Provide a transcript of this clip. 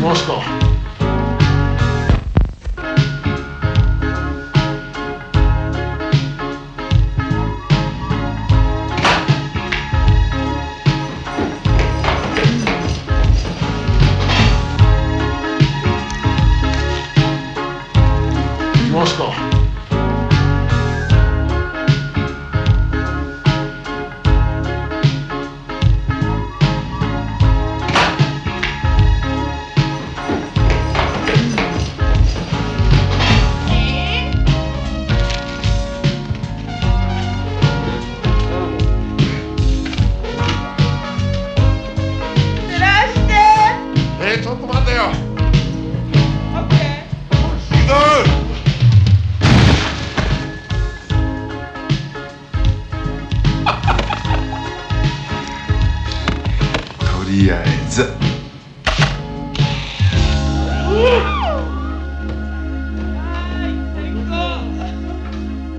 ました？ました？的子。